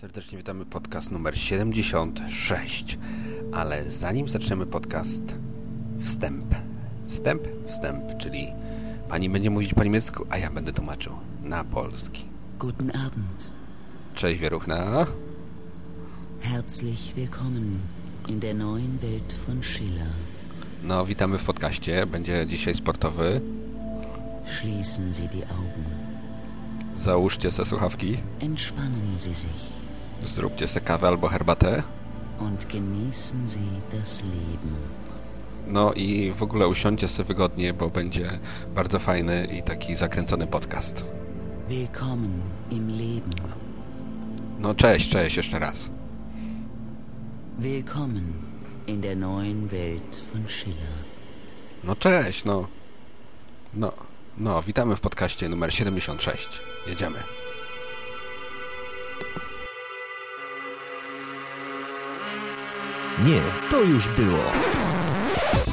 Serdecznie witamy podcast numer 76. Ale zanim zaczniemy podcast, wstęp. Wstęp, wstęp, czyli pani będzie mówić po niemiecku, a ja będę tłumaczył na polski. Guten Abend. Cześć Wieruchna. Herzlich willkommen in der neuen Welt von Schiller. No, witamy w podcaście. Będzie dzisiaj sportowy. Schließen Sie die Augen. Załóżcie se słuchawki. Entspannen Sie sich Zróbcie se kawę albo herbatę. No i w ogóle usiądźcie sobie wygodnie, bo będzie bardzo fajny i taki zakręcony podcast. Willkommen im Leben. No cześć, cześć jeszcze raz. Willkommen in der neuen Welt von Schiller. No cześć, no. No, no, witamy w podcaście numer 76. Jedziemy. Nie, to już było.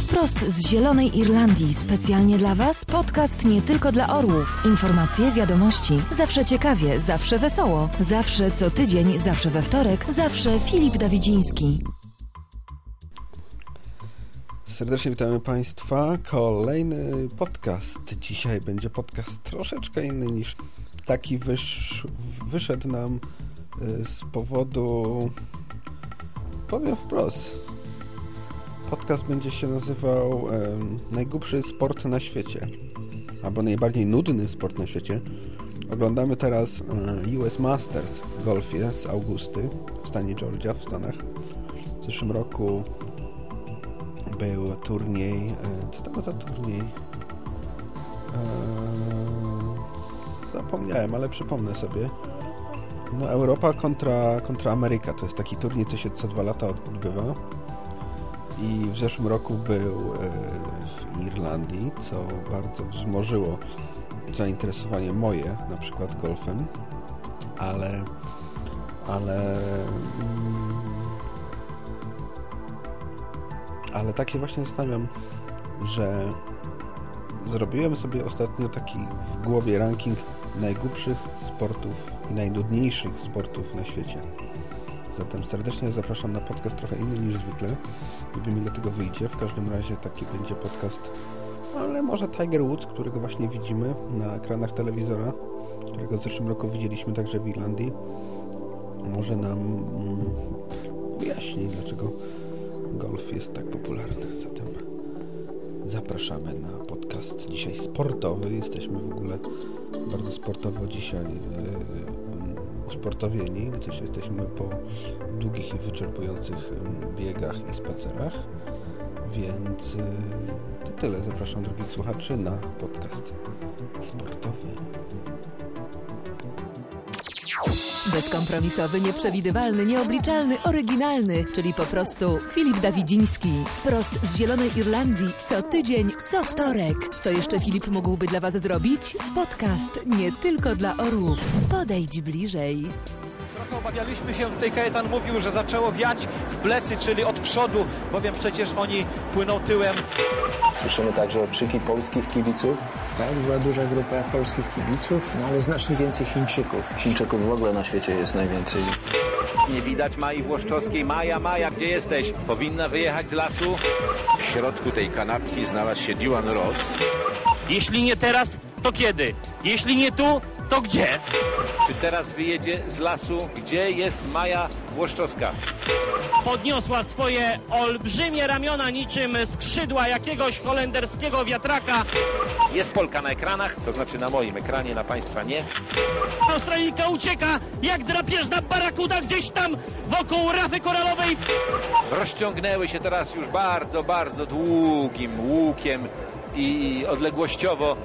Wprost z Zielonej Irlandii, specjalnie dla Was, podcast nie tylko dla orłów. Informacje, wiadomości, zawsze ciekawie, zawsze wesoło, zawsze co tydzień, zawsze we wtorek, zawsze Filip Dawidziński. Serdecznie witamy Państwa. Kolejny podcast. Dzisiaj będzie podcast troszeczkę inny niż taki wysz, wyszedł nam y, z powodu, powiem wprost, podcast będzie się nazywał em, Najgłupszy sport na świecie. Albo najbardziej nudny sport na świecie. Oglądamy teraz US Masters w golfie z Augusty w stanie Georgia w Stanach. W zeszłym roku był turniej. Co to był za turniej? Zapomniałem, ale przypomnę sobie. No, Europa kontra, kontra Ameryka to jest taki turniej, co się co dwa lata od- odbywa. I w zeszłym roku był e, w Irlandii, co bardzo wzmożyło zainteresowanie moje, na przykład golfem, ale ale mm, ale tak się właśnie zastanawiam, że zrobiłem sobie ostatnio taki w głowie ranking najgłupszych sportów i najnudniejszych sportów na świecie. Zatem serdecznie zapraszam na podcast trochę inny niż zwykle. Nie wiem ile tego wyjdzie. W każdym razie taki będzie podcast, ale może Tiger Woods, którego właśnie widzimy na ekranach telewizora, którego w zeszłym roku widzieliśmy także w Irlandii. Może nam mm, wyjaśni, dlaczego golf jest tak popularny. Zatem zapraszamy na podcast dzisiaj sportowy. Jesteśmy w ogóle bardzo sportowo dzisiaj e, e, usportowieni, gdyż jesteśmy po długich i wyczerpujących biegach i spacerach. Więc e, to tyle. Zapraszam drogich słuchaczy na podcast sportowy. Bezkompromisowy, nieprzewidywalny, nieobliczalny, oryginalny, czyli po prostu Filip Dawidziński. Wprost z Zielonej Irlandii, co tydzień, co wtorek. Co jeszcze Filip mógłby dla Was zrobić? Podcast nie tylko dla orłów. Podejdź bliżej. Obawialiśmy się, tutaj Kajetan mówił, że zaczęło wiać w plecy, czyli od przodu, bowiem przecież oni płyną tyłem. Słyszymy także okrzyki polskich kibiców. Tak, była duża grupa polskich kibiców, no ale znacznie więcej Chińczyków. Chińczyków w ogóle na świecie jest najwięcej. Nie widać Mai Włoszczowskiej. Maja, Maja, gdzie jesteś? Powinna wyjechać z lasu. W środku tej kanapki znalazł się Dylan Ross. Jeśli nie teraz, to kiedy? Jeśli nie tu, to gdzie? Czy teraz wyjedzie z lasu? Gdzie jest Maja Włoszczowska? Podniosła swoje olbrzymie ramiona niczym skrzydła jakiegoś holenderskiego wiatraka. Jest Polka na ekranach, to znaczy na moim ekranie, na Państwa nie. Australijka ucieka jak drapieżna barakuda gdzieś tam wokół rafy koralowej. Rozciągnęły się teraz już bardzo, bardzo długim łukiem i odległościowo.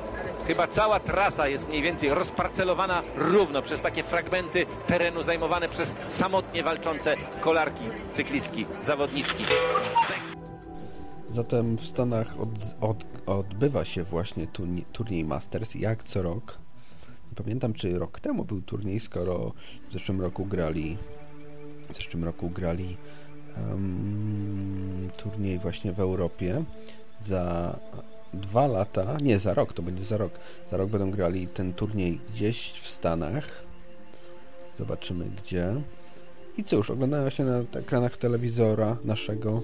Chyba cała trasa jest mniej więcej rozparcelowana równo przez takie fragmenty terenu zajmowane przez samotnie walczące kolarki, cyklistki, zawodniczki. Zatem w Stanach od, od, odbywa się właśnie turniej, Masters jak co rok. Nie pamiętam, czy rok temu był turniej, skoro w zeszłym roku grali w zeszłym roku grali em, turniej właśnie w Europie. Za dwa lata, nie, za rok, to będzie za rok. Za rok będą grali ten turniej gdzieś w Stanach. Zobaczymy gdzie. I cóż, oglądałem się na ekranach telewizora naszego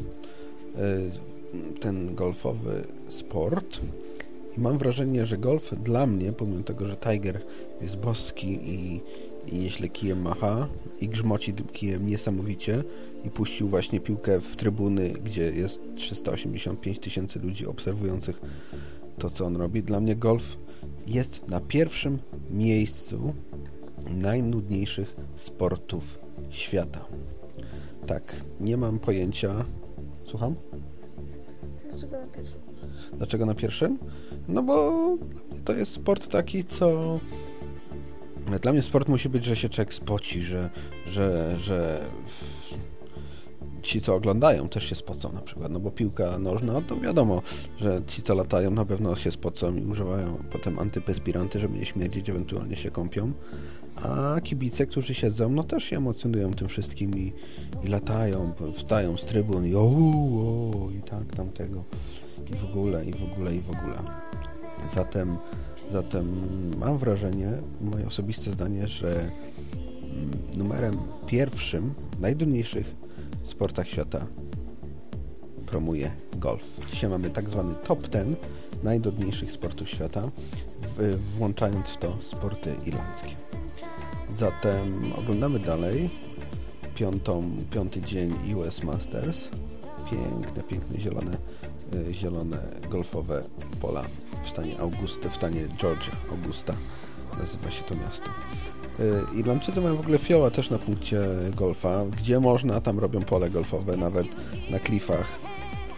y, ten golfowy sport i mam wrażenie, że golf dla mnie, pomimo tego, że Tiger jest boski i, i nieźle kijem macha i grzmoci tym kijem niesamowicie i puścił właśnie piłkę w trybuny, gdzie jest 385 tysięcy ludzi obserwujących to, co on robi. Dla mnie golf jest na pierwszym miejscu najnudniejszych sportów świata. Tak, nie mam pojęcia. Słucham? Dlaczego na pierwszym? Dlaczego na pierwszym? No bo to jest sport taki, co... Dla mnie sport musi być, że się człowiek spoci, że, że, że ci, co oglądają, też się spocą na przykład, no bo piłka nożna, to wiadomo, że ci, co latają, na pewno się spocą i używają potem antyperspiranty, żeby nie śmierdzić, ewentualnie się kąpią, a kibice, którzy siedzą, no też się emocjonują tym wszystkim i, i latają, wstają z trybun i o, o, i tak tamtego i w ogóle, i w ogóle, i w ogóle. Zatem, zatem mam wrażenie, moje osobiste zdanie, że mm, numerem pierwszym, najdurniejszych sportach świata promuje golf. Dzisiaj mamy tak zwany top 10 najdudniejszych sportów świata, włączając w to sporty irlandzkie. Zatem oglądamy dalej piątą, piąty dzień US Masters. Piękne, piękne zielone, y, zielone golfowe pola w stanie Augusta, w stanie Georgia, Augusta nazywa się to miasto. Y, Irlandczycy mają w ogóle fioła też na punkcie golfa. Gdzie można, tam robią pole golfowe, nawet na klifach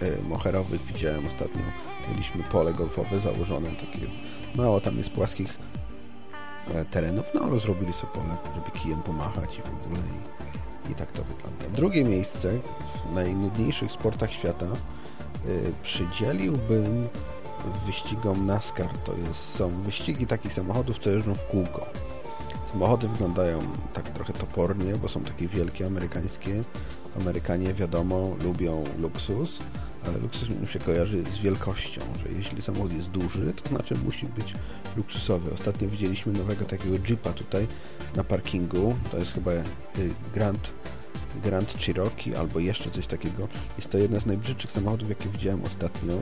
y, moherowych widziałem ostatnio. Mieliśmy pole golfowe założone, takie mało tam jest płaskich e, terenów, no ale zrobili sobie pole, żeby kijem pomachać i w ogóle i, i tak to wygląda. Drugie miejsce w najnudniejszych sportach świata przydzieliłbym wyścigom NASCAR. To jest, są wyścigi takich samochodów, co jeżdżą w kółko. Samochody wyglądają tak trochę topornie, bo są takie wielkie amerykańskie. Amerykanie, wiadomo, lubią luksus, ale luksus mi się kojarzy z wielkością, że jeśli samochód jest duży, to znaczy musi być luksusowy. Ostatnio widzieliśmy nowego takiego Jeepa tutaj na parkingu. To jest chyba y, Grand, Grand Cherokee albo jeszcze coś takiego. Jest to jedna z najbrzydszych samochodów, jakie widziałem ostatnio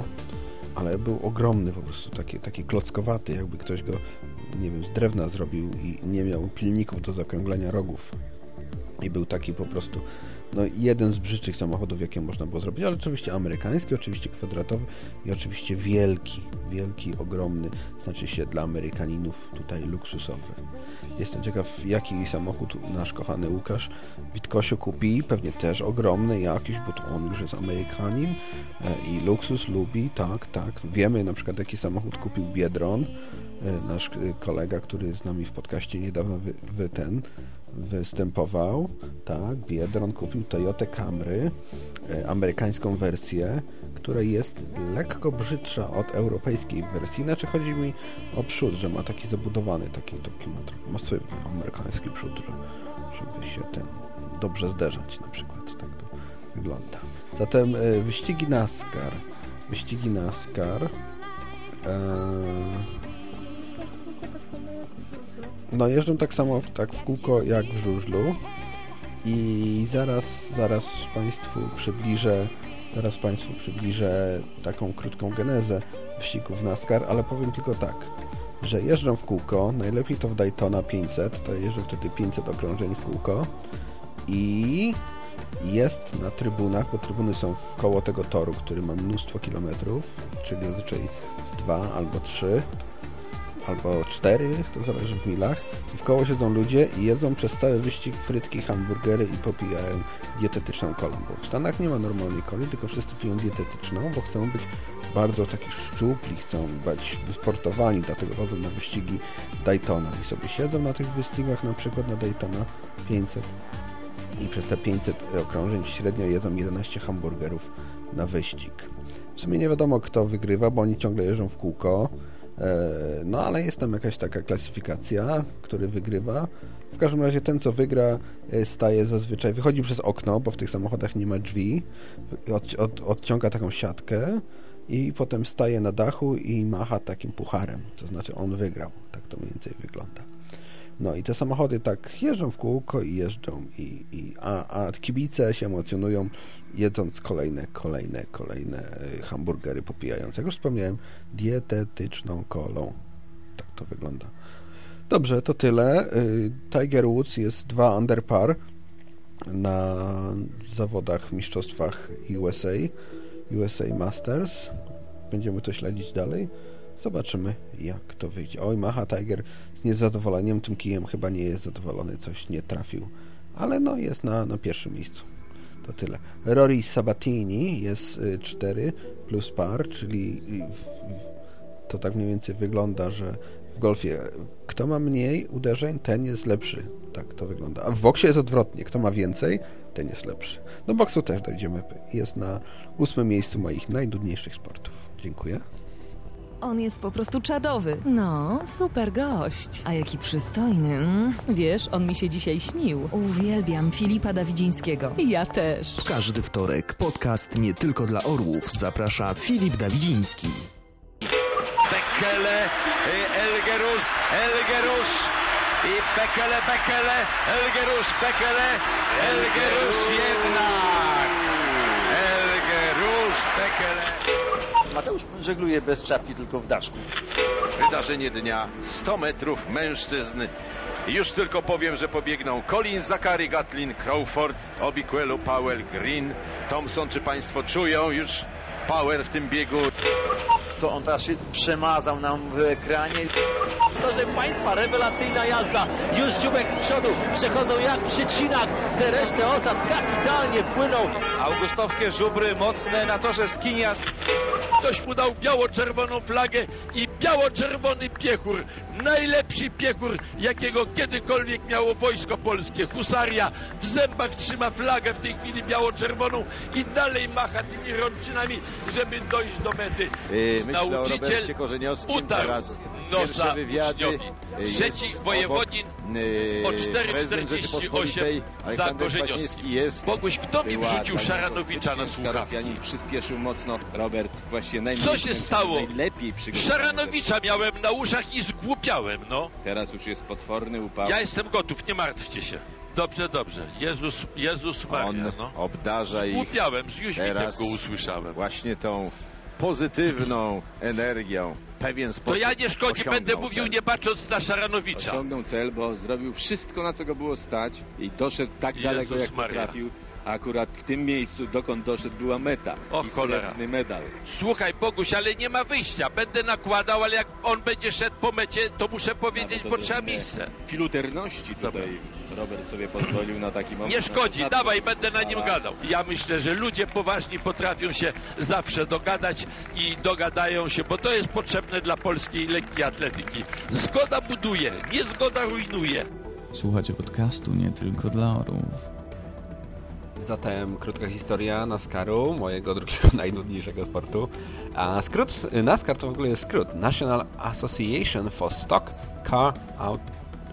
ale był ogromny po prostu, taki, taki klockowaty, jakby ktoś go, nie wiem, z drewna zrobił i nie miał pilników do zakrąglenia rogów. I był taki po prostu no, jeden z brzydszych samochodów, jakie można było zrobić, ale oczywiście amerykański, oczywiście kwadratowy i oczywiście wielki, wielki, ogromny, znaczy się dla Amerykaninów tutaj luksusowy. Jestem ciekaw, jaki samochód nasz kochany Łukasz Witkosiu kupi, pewnie też ogromny jakiś, bo to on już jest Amerykanin e, i luksus lubi, tak, tak. Wiemy na przykład, jaki samochód kupił Biedron, e, nasz e, kolega, który z nami w podcaście niedawno wy, wy ten występował, tak, Biedron kupił Toyota Camry, e, amerykańską wersję, która jest lekko brzydsza od europejskiej wersji, znaczy chodzi mi o przód, że ma taki zabudowany, taki, taki ma masywny amerykański przód, żeby się ten dobrze zderzać na przykład, tak to wygląda. Zatem e, wyścigi NASCAR, wyścigi NASCAR, e, no jeżdżą tak samo tak w kółko jak w żużlu. I zaraz, zaraz Państwu przybliżę zaraz Państwu przybliżę taką krótką genezę wyścigów NASCAR, ale powiem tylko tak, że jeżdżą w kółko, najlepiej to w Daytona 500, to jeżdżą wtedy 500 okrążeń w kółko i jest na trybunach, bo trybuny są koło tego toru, który ma mnóstwo kilometrów, czyli zazwyczaj z dwa albo trzy albo cztery, to zależy w milach. W koło siedzą ludzie i jedzą przez cały wyścig frytki, hamburgery i popijają dietetyczną kolę. Bo w Stanach nie ma normalnej coli, tylko wszyscy piją dietetyczną, bo chcą być bardzo taki szczupli, chcą być wysportowani, dlatego chodzą na wyścigi Daytona i sobie siedzą na tych wyścigach, na przykład na Daytona 500 i przez te 500 okrążeń średnio jedzą 11 hamburgerów na wyścig. W sumie nie wiadomo kto wygrywa, bo oni ciągle jeżdżą w kółko. E, no ale jest tam jakaś taka klasyfikacja, który wygrywa. W każdym razie ten, co wygra, e, staje zazwyczaj, wychodzi przez okno, bo w tych samochodach nie ma drzwi, od, od, odciąga taką siatkę i potem staje na dachu i macha takim pucharem. To znaczy on wygrał. Tak to mniej więcej wygląda. No i te samochody tak jeżdżą w kółko i jeżdżą, i, i, a, a kibice się emocjonują, jedząc kolejne, kolejne, kolejne y, hamburgery, popijając, jak już wspomniałem, dietetyczną kolą. Tak to wygląda. Dobrze, to tyle. Y, Tiger Woods jest dwa under par na zawodach mistrzostwach USA, USA Masters. Będziemy to śledzić dalej. Zobaczymy, jak to wyjdzie. Oj, Maha Tiger z niezadowoleniem tym kijem chyba nie jest zadowolony, coś nie trafił, ale no jest na, na pierwszym miejscu. To tyle. Rory Sabatini jest 4 plus par, czyli w, w, to tak mniej więcej wygląda, że w golfie kto ma mniej uderzeń, ten jest lepszy. Tak to wygląda. A w boksie jest odwrotnie. Kto ma więcej, ten jest lepszy. Do boksu też dojdziemy. Jest na ósmym miejscu moich najdudniejszych sportów. Dziękuję. On jest po prostu czadowy. No, super gość. A jaki przystojny. Mm? Wiesz, on mi się dzisiaj śnił. Uwielbiam Filipa Dawidzińskiego. Ja też. W każdy wtorek podcast nie tylko dla orłów zaprasza Filip Dawidziński. Bekele, Elgerus, Elgerus i Bekele, Bekele, Elgerus, Bekele, Elgerus jednak. Elgerus, Bekele. Mateusz żegluje bez czapki, tylko w daszku. Wydarzenie dnia 100 metrów mężczyzn. Już tylko powiem, że pobiegną Colin, Zachary, Gatlin, Crawford, Obiquelu, Powell, Green, Thompson. Czy Państwo czują już power w tym biegu? To on teraz się przemazał nam w ekranie. Proszę Państwa, rewelacyjna jazda. Już dziubek z przodu. Przechodzą jak przycinak. Te resztę osad kapitalnie płyną. Augustowskie żubry mocne na torze Skinias. Ktoś mu dał biało-czerwoną flagę i biało-czerwony piechur. Najlepszy piechur, jakiego kiedykolwiek miało wojsko polskie. Husaria w zębach trzyma flagę w tej chwili biało-czerwoną i dalej macha tymi rączynami, żeby dojść do mety. Yy, myślę o Nauczyciel Robercie Korzeniowskim utarł teraz. Nosa uczniowi. Trzeci wojewodin o prezydent 4,48 Rzeczypospolitej za Korzeniowski. Jest. Boguś, kto mi wrzucił Szaranowicza na słuchawki? Przyspieszył mocno. Robert najmniej, Co się stało? Szaranowicza miałem na uszach i zgłupiałem, no. Teraz już jest potworny upał. Ja jestem gotów, nie martwcie się. Dobrze, dobrze. Jezus, Jezus Maria, On no. obdarza ich Głupiałem, z Jóźwikiem go usłyszałem. właśnie tą pozytywną energią. Pewien To sposób ja nie szkodzi, będę mówił cel. nie patrząc na Szaranowicza. Osiągnął cel, bo zrobił wszystko, na co go było stać i doszedł tak Jezus daleko, jak Maria. potrafił. A akurat w tym miejscu, dokąd doszedł, była meta. O I cholera. srebrny medal. Słuchaj, Boguś, ale nie ma wyjścia. Będę nakładał, ale jak on będzie szedł po mecie, to muszę powiedzieć, bo trzeba miejsce. Filuterności tutaj Robert sobie pozwolił na taki moment. Nie szkodzi, na dawaj, będę na nim gadał. Ja myślę, że ludzie poważni potrafią się zawsze dogadać i dogadają się, bo to jest potrzebne dla polskiej lekkiej atletyki. Zgoda buduje, niezgoda rujnuje. Słuchacie podcastu nie tylko dla orłów. Zatem krótka historia NASCARu, mojego drugiego najdudniejszego sportu. A skrót NASCAR to w ogóle jest skrót National Association for Stock Car Aut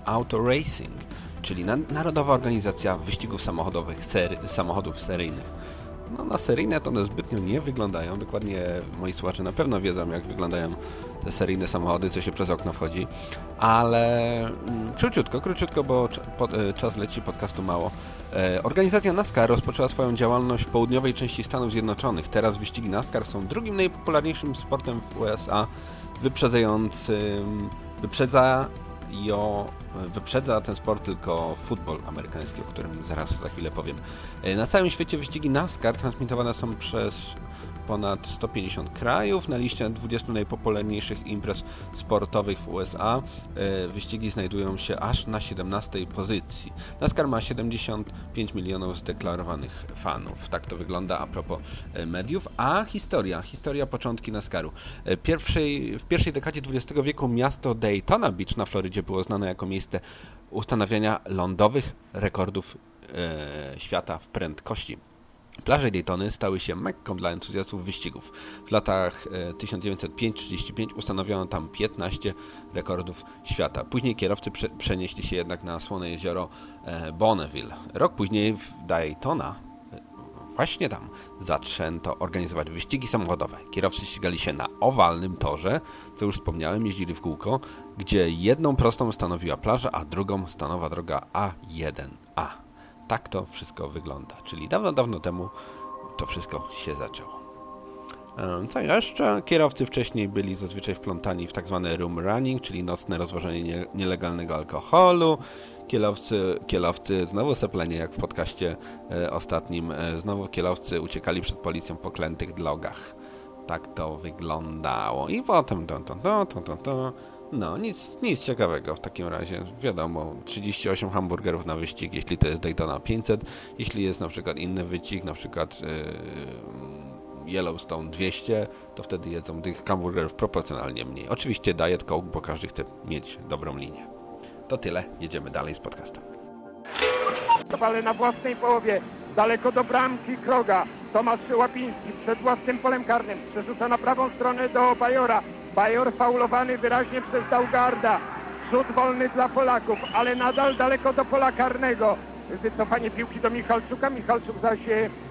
Auto Racing, czyli na Narodowa Organizacja Wyścigów Samochodowych, sery samochodów seryjnych. No na seryjne to one zbytnio nie wyglądają. Dokładnie moi słuchacze na pewno wiedzą, jak wyglądają te seryjne samochody, co się przez okno wchodzi. Ale mm, króciutko, króciutko, bo e, czas leci, podcastu mało. E, Organizacja NASCAR rozpoczęła swoją działalność w południowej części Stanów Zjednoczonych. Teraz wyścigi NASCAR są drugim najpopularniejszym sportem w USA, wyprzedzającym, wyprzedza jo, wyprzedza ten sport tylko futbol amerykański, o którym zaraz za chwilę powiem. E, Na całym świecie wyścigi NASCAR transmitowane są przez ponad 150 krajów. Na liście 20 najpopularniejszych imprez sportowych w USA e, wyścigi znajdują się aż na 17 pozycji. NASCAR ma 75 milionów zdeklarowanych fanów. Tak to wygląda a propos e, mediów. A historia, historia początki NASCARu. E, Pierwszej, w pierwszej dekadzie XX wieku miasto Daytona Beach na Florydzie było znane jako miejsce ustanawiania lądowych rekordów e, świata w prędkości. Plaże Daytony stały się mekką dla entuzjastów wyścigów. W latach e, 1905-35 ustanowiono tam 15 rekordów świata. Później kierowcy prze przenieśli się jednak na słone jezioro e, Bonneville. Rok później w Daytona e, właśnie tam zaczęto organizować wyścigi samochodowe. Kierowcy ścigali się na owalnym torze, co już wspomniałem, jeździli w kółko, gdzie jedną prostą stanowiła plaża, a drugą stanowa droga A1A. Tak to wszystko wygląda, czyli dawno, dawno temu to wszystko się zaczęło. Co jeszcze? Kierowcy wcześniej byli zazwyczaj wplątani w tak zwane room running, czyli nocne rozwożenie nielegalnego alkoholu. Kierowcy, kierowcy znowu seplenie jak w podcaście e, ostatnim, e, znowu kierowcy uciekali przed policją po klętych drogach. Tak to wyglądało. I potem to, to, to, to, to, to. No, nic, nic ciekawego w takim razie. Wiadomo, 38 hamburgerów na wyścig, jeśli to jest Daytona 500. Jeśli jest na przykład inny wyścig, na przykład yy, Yellowstone 200, to wtedy jedzą tych hamburgerów proporcjonalnie mniej. Oczywiście Diet Coke, bo każdy chce mieć dobrą linię. To tyle, jedziemy dalej z podcastem. Ale na własnej połowie, daleko do bramki Kroga. Tomasz Łapiński przed własnym polem karnym. Przerzuca na prawą stronę do Bajora. Bajor faulowany wyraźnie przez Daugarda. Rzut wolny dla Polaków, ale nadal daleko do pola karnego. Wycofanie piłki do Michalczuka. Michalczuk zaś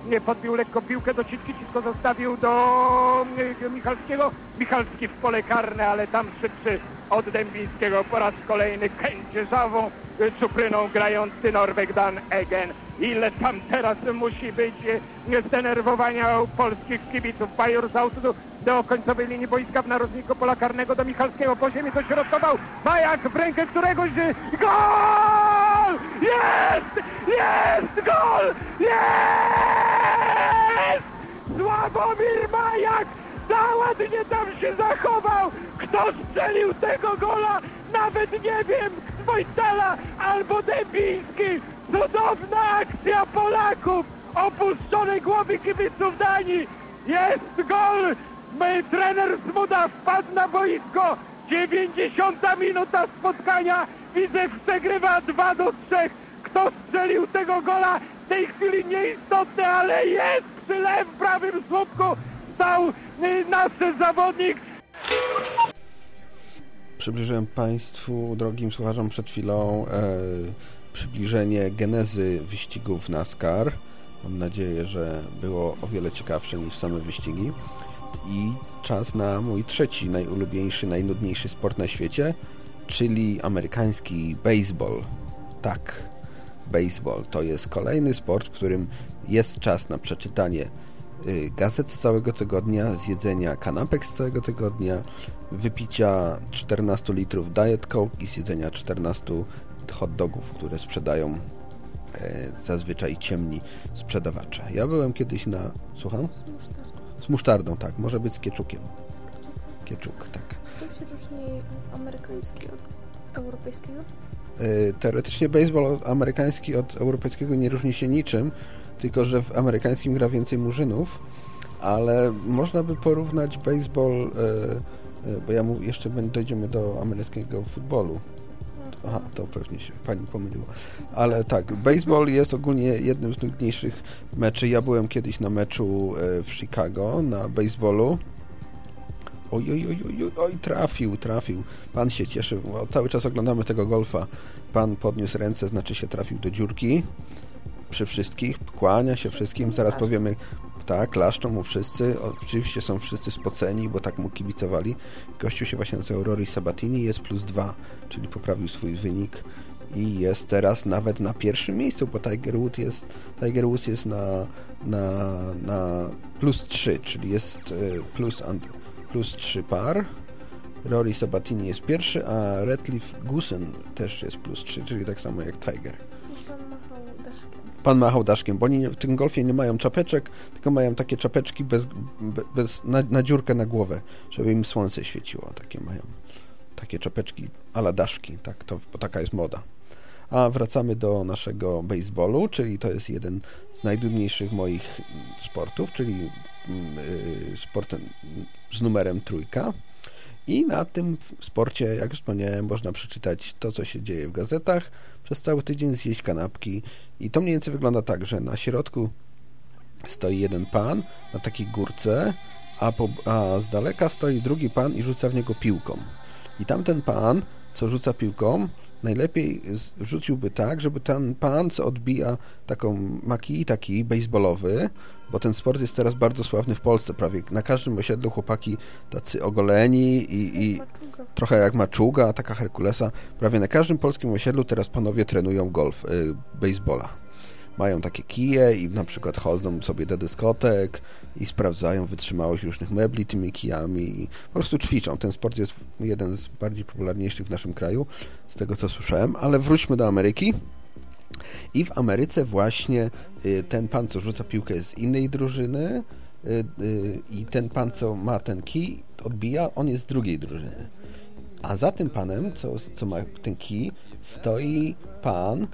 nie podbił lekko piłkę do Citki. Citko zostawił do Michalskiego. Michalski w pole karne, ale tam szybszy od Dębińskiego. Po raz kolejny kędzierzawą czupryną grający Norweg Dan Egen. Ile tam teraz musi być zdenerwowania u polskich kibiców. Bajor z autu do końcowej linii boiska w narożniku pola karnego do Michalskiego. Po ziemi dośrodkował. Majak w rękę któregoś. Gol! Jest! Jest! Gol! Jest! Sławomir Majak! Za ładnie tam się zachował! Kto strzelił tego gola? Nawet nie wiem! Wojtala albo Dębiński! Cudowna akcja Polaków! Opuszczone głowy kibiców Danii! Jest gol! My, trener Smuda wpadł na boisko! 90 minuta spotkania! Widzę przegrywa 2 do 3. Kto strzelił tego gola? W tej chwili nieistotne, ale jest przy lew prawym słupku! Stał nasz zawodnik Przybliżyłem Państwu, drogim słuchaczom, przed chwilą e, przybliżenie genezy wyścigów NASCAR. Mam nadzieję, że było o wiele ciekawsze niż same wyścigi. I czas na mój trzeci, najulubieńszy, najnudniejszy sport na świecie, czyli amerykański baseball. Tak, baseball to jest kolejny sport, w którym jest czas na przeczytanie y, gazet z całego tygodnia, zjedzenia kanapek z całego tygodnia, wypicia 14 litrów Diet Coke i zjedzenia 14 hot dogów, które sprzedają e, zazwyczaj ciemni sprzedawacze. Ja byłem kiedyś na... Słucham? Z musztardą, tak. Może być z kieczukiem. Kieczuk, tak. To się różni amerykański od europejskiego? E, teoretycznie baseball amerykański od europejskiego nie różni się niczym, tylko że w amerykańskim gra więcej murzynów, ale można by porównać baseball E, bo ja mu jeszcze dojdziemy do amerykańskiego futbolu. Aha, to pewnie się pani pomyliła. Ale tak, baseball jest ogólnie jednym z nudniejszych meczy. Ja byłem kiedyś na meczu e, w Chicago na baseballu. Oj, oj, oj, oj, oj, trafił, trafił. Pan się cieszy. Cały czas oglądamy tego golfa. Pan podniósł ręce, znaczy się trafił do dziurki. Przy wszystkich, kłania się wszystkim. Zaraz powiemy, tak, klaszczą mu wszyscy. Oczywiście są wszyscy spoceni, bo tak mu kibicowali. Gościu się właśnie nazywał Rory Sabatini, jest plus dwa, czyli poprawił swój wynik i jest teraz nawet na pierwszym miejscu, bo Tiger Woods jest, Tiger Woods jest na, na, na plus 3, czyli jest e, plus, plus 3 par. Rory Sabatini jest pierwszy, a Redcliffe Gusen też jest plus 3, czyli tak samo jak Tiger pan machał daszkiem, bo oni w tym golfie nie mają czapeczek, tylko mają takie czapeczki bez, bez, na, na dziurkę na głowę, żeby im słońce świeciło. Takie mają takie czapeczki ala daszki, tak, to, bo taka jest moda. A wracamy do naszego baseballu, czyli to jest jeden z najdudniejszych moich sportów, czyli yy, sport z numerem trójka. I na tym sporcie, jak wspomniałem, można przeczytać to, co się dzieje w gazetach, przez cały tydzień zjeść kanapki i to mniej więcej wygląda tak, że na środku stoi jeden pan na takiej górce, a, po, a z daleka stoi drugi pan i rzuca w niego piłką. I tamten pan, co rzuca piłką, najlepiej rzuciłby tak, żeby ten pan, co odbija taką maki, taki baseballowy, bo ten sport jest teraz bardzo sławny w Polsce, prawie. Na każdym osiedlu chłopaki tacy ogoleni i, i trochę jak maczuga, taka Herkulesa, prawie na każdym polskim osiedlu teraz panowie trenują golf, y, baseballa. Mają takie kije i na przykład chodzą sobie do dyskotek i sprawdzają wytrzymałość różnych mebli tymi kijami i po prostu ćwiczą. Ten sport jest jeden z bardziej popularniejszych w naszym kraju, z tego co słyszałem, ale wróćmy do Ameryki. I w Ameryce właśnie y, ten pan, co rzuca piłkę z innej drużyny y, y, i ten pan, co ma ten kij, odbija, on jest z drugiej drużyny. A za tym panem, co, co ma ten kij, stoi pan,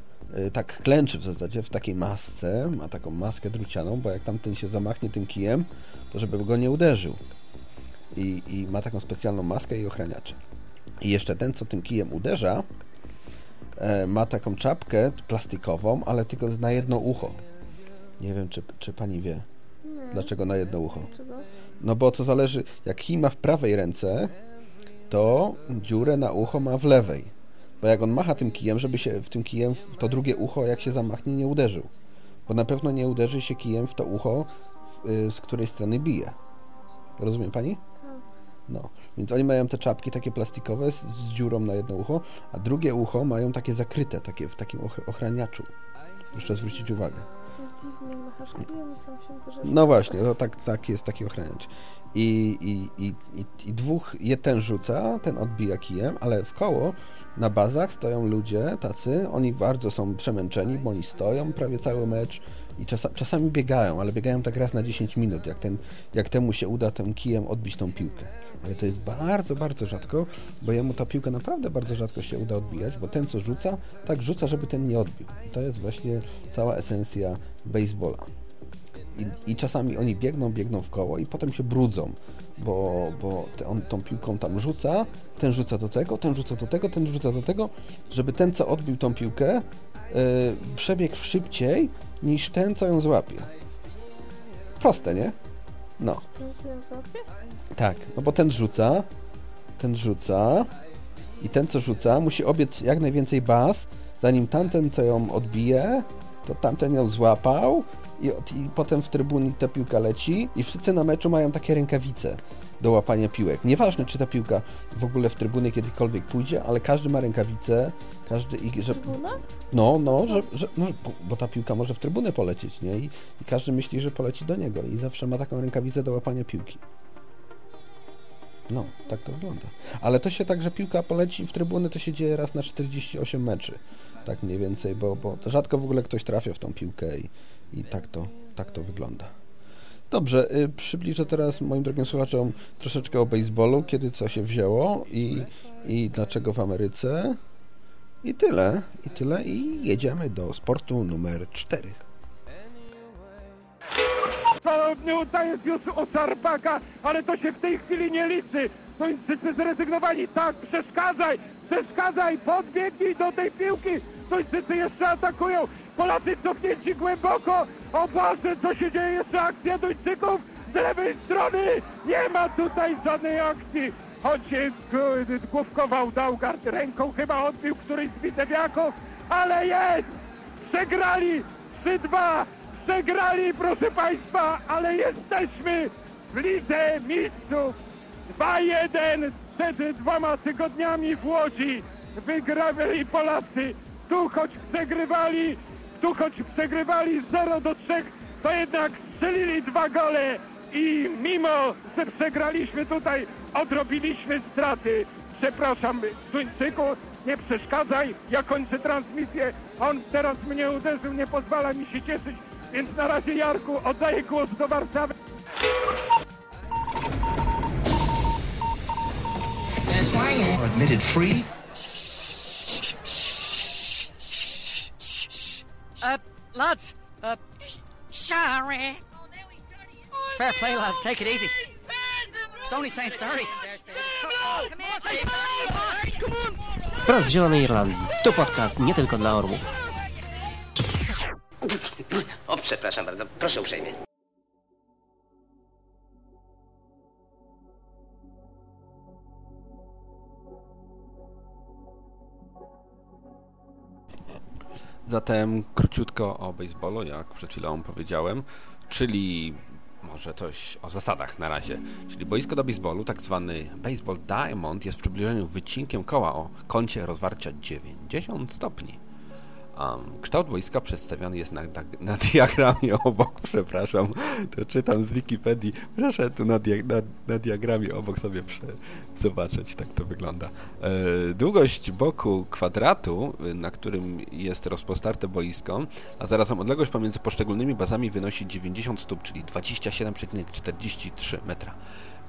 tak klęczy w zasadzie w takiej masce, ma taką maskę drucianą, bo jak tamten się zamachnie tym kijem, to żeby go nie uderzył. I, i ma taką specjalną maskę i ochraniacze. I jeszcze ten, co tym kijem uderza, e, ma taką czapkę plastikową, ale tylko na jedno ucho. Nie wiem, czy, czy pani wie, Nie. dlaczego na jedno ucho. Dlaczego? No bo to zależy, jak kij ma w prawej ręce, to dziurę na ucho ma w lewej. Bo jak on macha tym kijem, żeby się w tym kijem w to drugie ucho, jak się zamachnie, nie uderzył. Bo na pewno nie uderzy się kijem w to ucho, y, z której strony bije. Rozumie pani? No, więc oni mają te czapki takie plastikowe z, z dziurą na jedno ucho, a drugie ucho mają takie zakryte, takie w takim och- ochraniaczu. Proszę zwrócić uwagę. Dziwnie machasz kijem i sam się uderzasz. No właśnie, to tak, tak jest taki ochraniacz. I, i, i, i, I dwóch, je ten rzuca, ten odbija kijem, ale w koło na bazach stoją ludzie tacy, oni bardzo są przemęczeni, bo oni stoją prawie cały mecz i czasa, czasami biegają, ale biegają tak raz na 10 minut, jak, ten, jak temu się uda tym kijem odbić tą piłkę. Ale to jest bardzo, bardzo rzadko, bo jemu ta piłka naprawdę bardzo rzadko się uda odbijać, bo ten, co rzuca, tak rzuca, żeby ten nie odbił. To jest właśnie cała esencja baseballa. I, I czasami oni biegną, biegną w koło i potem się brudzą, bo, bo on tą piłką tam rzuca, ten rzuca do tego, ten rzuca do tego, ten rzuca do tego, żeby ten, co odbił tą piłkę, yy, przebiegł szybciej niż ten, co ją złapie. Proste, nie? No. Ten co ją złapie? Tak, no bo ten rzuca, ten rzuca i ten, co rzuca, musi obiec jak najwięcej baz, zanim tamten, co ją odbije, to tamten ją złapał i, i potem w trybunie ta piłka leci i wszyscy na meczu mają takie rękawice do łapania piłek. Nieważne, czy ta piłka w ogóle w trybuny kiedykolwiek pójdzie, ale każdy ma rękawice, każdy i że... No, no, że, że, no bo, ta piłka może w trybunę polecieć, nie? I, I każdy myśli, że poleci do niego i zawsze ma taką rękawicę do łapania piłki. No, tak to wygląda. Ale to się tak, że piłka poleci w trybuny, to się dzieje raz na 48 meczy. Tak mniej więcej, bo, bo rzadko w ogóle ktoś trafia w tą piłkę i, i tak, to, tak to wygląda. Dobrze, y, przybliżę teraz moim drogim słuchaczom troszeczkę o baseballu, kiedy co się wzięło i, i dlaczego w Ameryce. I tyle, i tyle, i jedziemy do sportu numer 4. Całodny udaje już o Szarbaka, ale to się w tej chwili nie liczy. Duńczycy zrezygnowali. Tak, przeszkadzaj, przeszkadzaj, podbiegnij do tej piłki. Duńczycy jeszcze atakują. Polacy cofnięci głęboko. O Boże, co się dzieje? Jeszcze akcja Duńczyków z lewej strony. Nie ma tutaj żadnej akcji. Choć się główkował Daugard ręką, chyba odbił któryś z widzewiaków, ale jest! Przegrali 3-2! Przegrali, proszę Państwa, ale jesteśmy w Lidze Mistrzów. 2-1 przed dwoma tygodniami w Łodzi. Wygrali Polacy. Tu choć przegrywali, tu choć przegrywali 0 do 3, to jednak strzelili dwa gole i mimo, że przegraliśmy tutaj, odrobiliśmy straty. Przepraszam, Duńczyku, nie przeszkadzaj, ja kończę transmisję. On teraz mnie uderzył, nie pozwala mi się cieszyć, więc na razie Jarku oddaję głos do Warszawy. admitted free. Lads, uh, sorry. Fair play, lads. Take it easy. It's only saying sorry. Wprost z Zielonej Irlandii. Tu podcast nie tylko dla orłów. O, przepraszam bardzo, proszę uprzejmie. Zatem króciutko o baseballu, jak przed chwilą powiedziałem, czyli może coś o zasadach na razie. Czyli boisko do baseballu, tak zwany baseball diamond, jest w przybliżeniu wycinkiem koła o kącie rozwarcia 90 stopni. Um, kształt boiska przedstawiony jest na, na, diagramie obok, przepraszam, to czytam z Wikipedii. Proszę tu na, dia, na, na diagramie obok sobie zobaczyć, tak to wygląda. E, długość boku kwadratu, na którym jest rozpostarte boisko, a zarazem odległość pomiędzy poszczególnymi bazami wynosi 90 stóp, czyli 27,43 metra.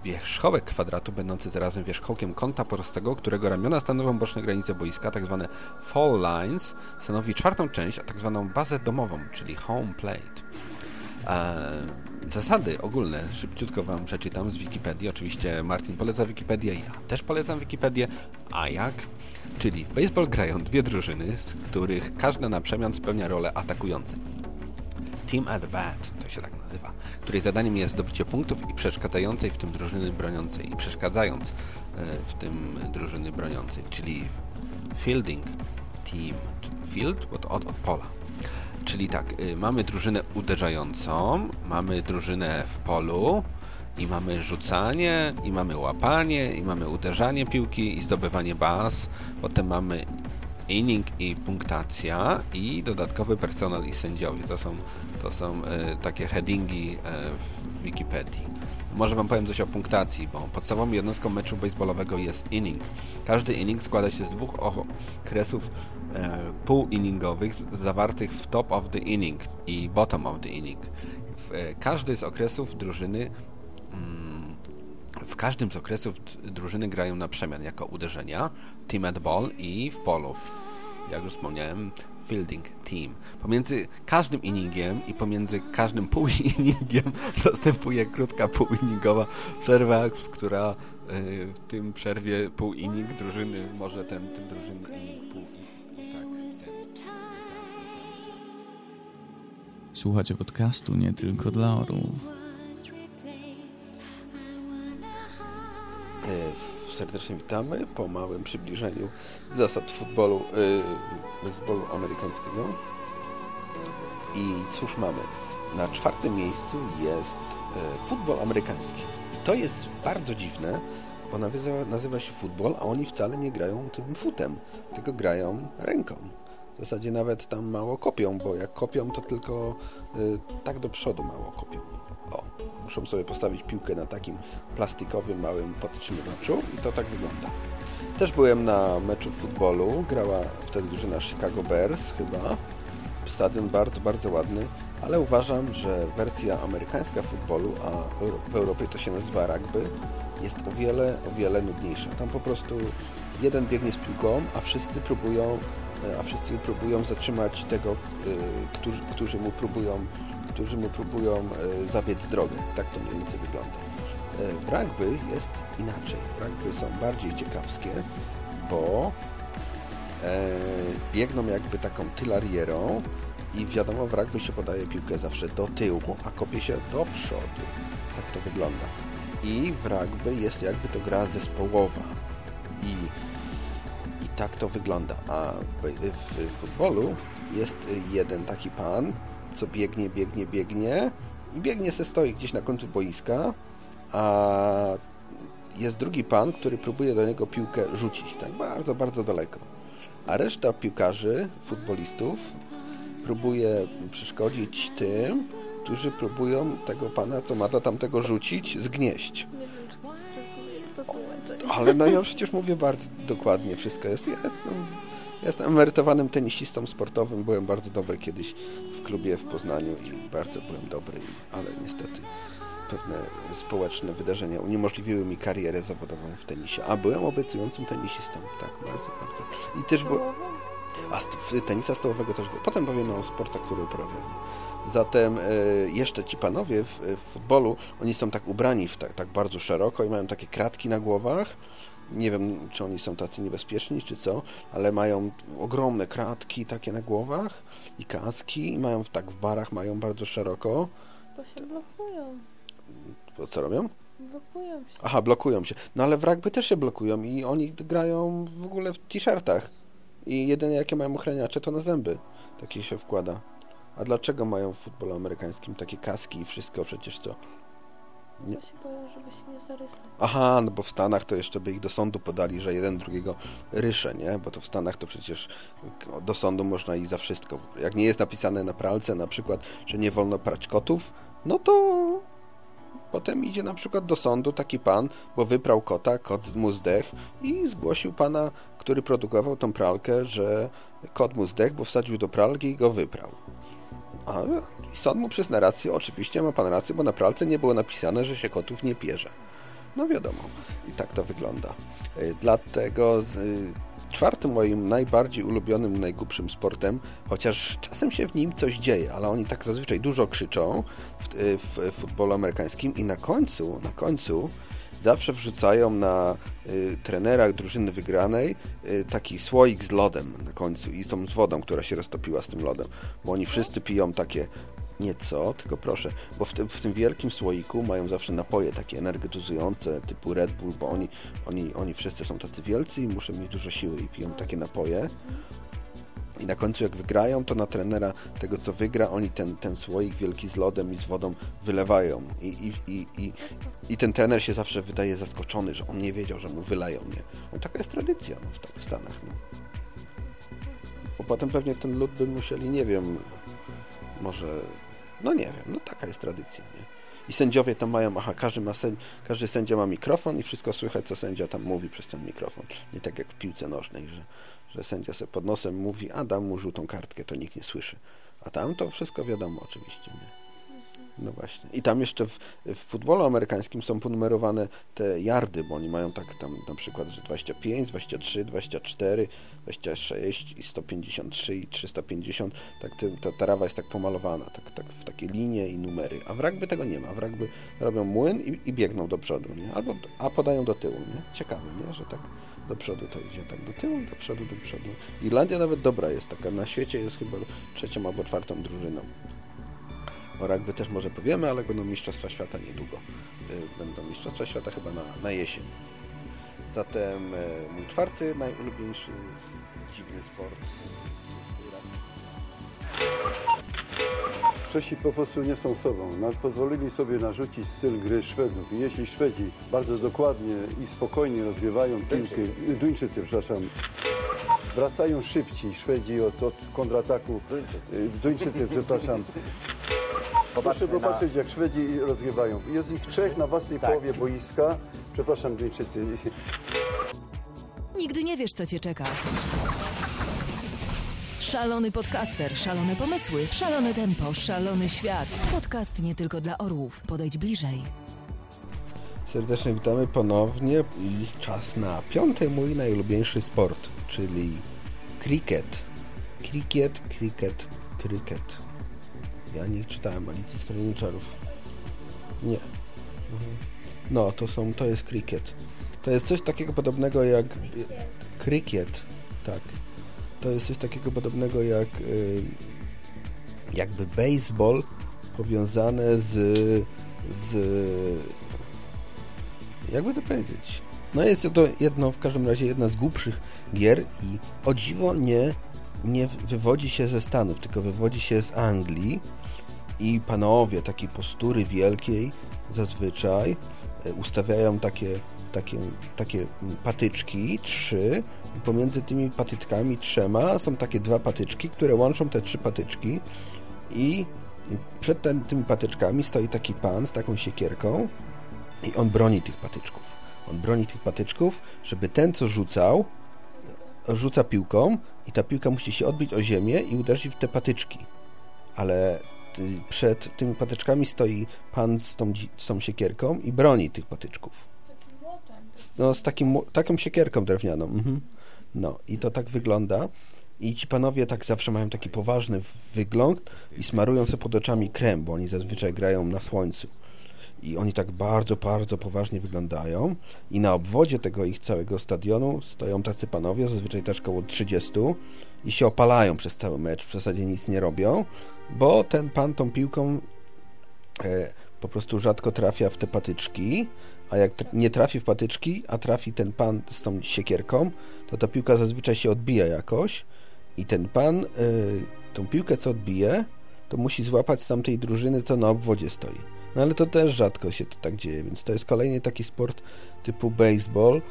Wierzchołek kwadratu, będący zarazem wierzchołkiem kąta prostego, którego ramiona stanowią boczne granice boiska, tak zwane fall lines, stanowi czwartą część, a tak zwaną bazę domową, czyli home plate. Eee, zasady ogólne szybciutko Wam przeczytam z Wikipedii. Oczywiście Martin poleca Wikipedię, ja też polecam Wikipedię. A jak? Czyli w baseball grają dwie drużyny, z których każda na przemian spełnia rolę atakującej. Team at Bat, to się tak nazywa, której zadaniem jest zdobycie punktów i przeszkadzającej w tym drużyny broniącej i przeszkadzając e, w tym drużyny broniącej, czyli fielding team, field od, od, od pola. Czyli tak, y, mamy drużynę uderzającą, mamy drużynę w polu i mamy rzucanie, i mamy łapanie, i mamy uderzanie piłki i zdobywanie baz. Potem mamy inning i punktacja i dodatkowy personel i sędziowie. To są, to są e, takie headingi e, w Wikipedii. Może Wam powiem coś o punktacji, bo podstawową jednostką meczu baseballowego jest inning. Każdy inning składa się z dwóch okresów e, półinningowych zawartych w top of the inning i bottom of the inning. W, e, każdy z okresów drużyny mm, w każdym z okresów drużyny grają na przemian jako uderzenia, team at ball i w polu, jak już wspomniałem, fielding team. Pomiędzy każdym inningiem i pomiędzy każdym półinningiem następuje krótka półinningowa przerwa, która e, w tym przerwie półinning drużyny może ten, ten drużyny inning pół tak, Słuchacie podcastu nie tylko dla orłów. Serdecznie witamy po małym przybliżeniu zasad futbolu, yy, futbolu amerykańskiego. I cóż mamy? Na czwartym miejscu jest yy, futbol amerykański. To jest bardzo dziwne, bo nazywa, nazywa się futbol, a oni wcale nie grają tym futem, tylko grają ręką. W zasadzie nawet tam mało kopią, bo jak kopią, to tylko yy, tak do przodu mało kopią. O, muszą sobie postawić piłkę na takim plastikowym, małym podtrzymywaczu i to tak wygląda. Też byłem na meczu futbolu, grała wtedy drużyna Chicago Bears chyba. Stadion bardzo, bardzo ładny, ale uważam, że wersja amerykańska futbolu, a w Europie to się nazywa rugby, jest o wiele, o wiele nudniejsza. Tam po prostu jeden biegnie z piłką, a wszyscy próbują a wszyscy próbują zatrzymać tego, y, którzy, którzy mu próbują którzy mu próbują e, zabiec drogę. Tak to mniej więcej wygląda. E, w rugby jest inaczej. Rugby są bardziej ciekawskie, bo e, biegną jakby taką tylarierą i wiadomo w rugby się podaje piłkę zawsze do tyłu, a kopie się do przodu. Tak to wygląda. I w rugby jest jakby to gra zespołowa. I, i tak to wygląda. A w, w futbolu jest jeden taki pan, co biegnie, biegnie, biegnie i biegnie se stoi gdzieś na końcu boiska, a jest drugi pan, który próbuje do niego piłkę rzucić, tak bardzo, bardzo daleko. A reszta piłkarzy, futbolistów próbuje przeszkodzić tym, którzy próbują tego pana, co ma do tamtego rzucić, zgnieść. Ale no ja przecież mówię bardzo dokładnie, wszystko jest. Ja jestem Jestem emerytowanym tenisistą sportowym, byłem bardzo dobry kiedyś w klubie w Poznaniu i bardzo byłem dobry, ale niestety pewne społeczne wydarzenia uniemożliwiły mi karierę zawodową w tenisie, a byłem obiecującym tenisistą, tak, bardzo, bardzo. I też byłem... A tenisa stołowego też byłem. Potem powiemy o sportach, które uprawiam. Zatem e, jeszcze ci panowie w, w futbolu, oni są tak ubrani w tak, tak bardzo szeroko i mają takie kratki na głowach, nie wiem, czy oni są tacy niebezpieczni, czy co, ale mają ogromne kratki takie na głowach i kaski i mają tak w barach mają bardzo szeroko. Bo się blokują. Bo co robią? Blokują się. Aha, blokują się. No ale w rugby też się blokują i oni grają w ogóle w t-shirtach. I jedyne jakie mają ochraniacze to na zęby. Takie się wkłada. A dlaczego mają w futbolu amerykańskim takie kaski i wszystko? Przecież co? Nie. Ja się boję, żeby się nie zarysnął. Aha, no bo w Stanach to jeszcze by ich do sądu podali, że jeden drugiego rysze, nie? Bo to w Stanach to przecież do sądu można i za wszystko. Jak nie jest napisane na pralce na przykład, że nie wolno prać kotów, no to potem idzie na przykład do sądu taki pan, bo wyprał kota, kot mu zdech i zgłosił pana, który produkował tą pralkę, że kot mu zdech, bo wsadził do pralki i go wyprał. A sąd mu przyzna rację, oczywiście ma pan rację, bo na pralce nie było napisane, że się kotów nie pierze. No wiadomo, i tak to wygląda. Y, dlatego y, czwartym moim najbardziej ulubionym, najgłupszym sportem, chociaż czasem się w nim coś dzieje, ale oni tak zazwyczaj dużo krzyczą w, y, w, w futbolu amerykańskim i na końcu, na końcu zawsze wrzucają na y, trenerach drużyny wygranej y, taki słoik z lodem na końcu i tą z wodą, która się roztopiła z tym lodem, bo oni wszyscy piją takie nieco, tylko proszę, bo w tym, w tym wielkim słoiku mają zawsze napoje takie energetyzujące typu Red Bull, bo oni, oni, oni wszyscy są tacy wielcy i muszą mieć dużo siły i piją takie napoje. I na końcu jak wygrają, to na trenera tego, co wygra, oni ten, ten słoik wielki z lodem i z wodą wylewają. I, i, i, i, i ten trener się zawsze wydaje zaskoczony, że on nie wiedział, że mu wyleją. Nie? No taka jest tradycja no, w, w Stanach. No. Bo potem pewnie ten lud by musieli, nie wiem, może, no nie wiem, no taka jest tradycja, nie? I sędziowie tam mają, aha, każdy, ma sędzi, każdy sędzia ma mikrofon i wszystko słychać, co sędzia tam mówi przez ten mikrofon. Nie tak jak w piłce nożnej, że że sędzia sobie pod nosem mówi, a dam mu żółtą kartkę, to nikt nie słyszy. A tam to wszystko wiadomo oczywiście. Nie? No właśnie. I tam jeszcze w, w futbolu amerykańskim są ponumerowane te yardy, bo oni mają tak tam na przykład, że 25, 23, 24, 26 i 153 i 350. Tak ta tarawa jest tak pomalowana, tak, tak w takie linie i numery. A w rugby tego nie ma. W rugby robią młyn i, i biegną do przodu, nie? Albo, a podają do tyłu, nie? Ciekawe, nie? Że tak do przodu to idzie, tak do tyłu, do przodu, do przodu. Irlandia nawet dobra jest, taka na świecie jest chyba trzecią albo czwartą drużyną. O rugby też może powiemy, ale będą Mistrzostwa Świata niedługo. Y, będą Mistrzostwa Świata chyba na, na jesień. Zatem y, mój czwarty, najulubieńszy dziwny sport. Czesi po prostu nie są sobą. Pozwolili sobie narzucić styl gry Szwedów. I jeśli Szwedzi bardzo dokładnie i spokojnie rozgrywają piłkę, Duńczycy, przepraszam, wracają szybciej Szwedzi od, od kontrataku, Duńczycy, Duńczycy przepraszam. Proszę popatrzeć, jak Szwedzi rozgrywają. Jest ich trzech na własnej tak. połowie boiska. Przepraszam, Duńczycy. Nigdy nie wiesz, co cię czeka. Szalony podcaster, szalone pomysły, szalone tempo, szalony świat. Podcast nie tylko dla orłów. Podejdź bliżej. Serdecznie witamy ponownie i czas na piąty mój najulubieńszy sport, czyli cricket. Cricket, cricket, cricket. Ja nie czytałem Alicji z. Nie. Mhm. No, to są, to jest cricket. To jest coś takiego podobnego jak... Cricket, tak to jest coś takiego podobnego jak y, jakby baseball powiązane z, z jakby to powiedzieć? No jest to jedno, w każdym razie jedna z głupszych gier i o dziwo nie, nie wywodzi się ze Stanów, tylko wywodzi się z Anglii. I panowie takiej postury wielkiej zazwyczaj y, ustawiają takie takie, takie patyczki, trzy, i pomiędzy tymi patyczkami trzema są takie dwa patyczki, które łączą te trzy patyczki i przed ten, tymi patyczkami stoi taki pan z taką siekierką i on broni tych patyczków. On broni tych patyczków, żeby ten, co rzucał, rzuca piłką i ta piłka musi się odbić o ziemię i uderzyć w te patyczki. Ale przed tymi patyczkami stoi pan z tą, z tą siekierką i broni tych patyczków. No, z takim, taką siekierką drewnianą. Mhm. No, i to tak wygląda. I ci panowie tak zawsze mają taki poważny wygląd i smarują sobie pod oczami krem, bo oni zazwyczaj grają na słońcu. I oni tak bardzo, bardzo poważnie wyglądają. I na obwodzie tego ich całego stadionu stoją tacy panowie, zazwyczaj też około 30 i się opalają przez cały mecz. W zasadzie nic nie robią, bo ten pan tą piłką e, po prostu rzadko trafia w te patyczki, a jak nie trafi w patyczki, a trafi ten pan z tą siekierką, to ta piłka zazwyczaj się odbija jakoś i ten pan y, tą piłkę co odbije, to musi złapać z tamtej drużyny, co na obwodzie stoi. No ale to też rzadko się to tak dzieje, więc to jest kolejny taki sport typu baseball